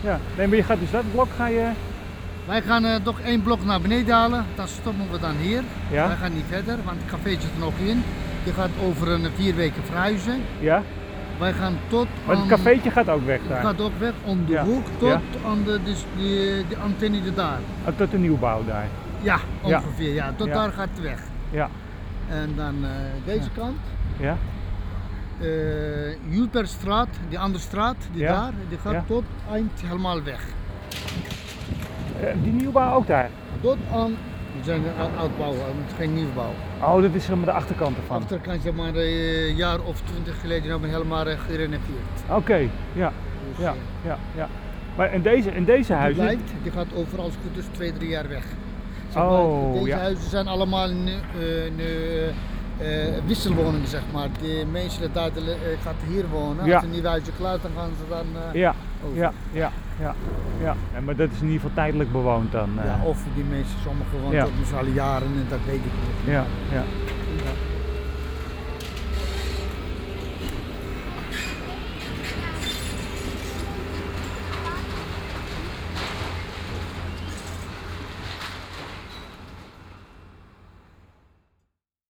ja. Nee, maar je gaat dus dat blok ga je... Wij gaan eh, toch één blok naar beneden halen, dan stoppen we dan hier. Ja. Wij gaan niet verder, want het café zit er nog in. Je gaat over een vier weken verhuizen. Ja? Wij gaan tot Maar het cafeetje gaat ook weg Het daar. gaat ook weg om de Ja. hoek tot Ja. aan de, dus die, die antenne daar. Oh, tot de nieuwbouw daar. Ja, ongeveer. Ja, tot daar gaat het weg. Ja. En dan eh, deze kant. Ja? Eh Julperstraat, die andere straat, die Ja. daar, die gaat Ja. tot eind helemaal weg. Eh, die nieuwbouw ook daar? Tot aan, we zijn oudbouw, het is geen nieuwbouw. Oh, dat is zeg maar de achterkant ervan. Achterkant zeg maar een jaar of twintig geleden hebben we helemaal eh, gerenoveerd. Oké, ja. Dus, Ja, eh, ja, ja. Maar in deze, in deze die huizen... blijft, die gaat overal als goed is twee, drie jaar weg. Zeg maar, Oh, deze ja. huizen zijn allemaal nu, eh, nu, eh, eh, wisselwoningen zeg maar. De mensen die daar eh, gaat hier wonen, Ja. als een nieuw huisje klaar is, dan gaan ze dan eh, Ja, over. ja, ja, ja, ja. En, maar dat is in ieder geval tijdelijk bewoond dan. eh. Ja, of die mensen, sommigen wonen Ja. dat dus al jaren en dat weet ik niet. ja, ja.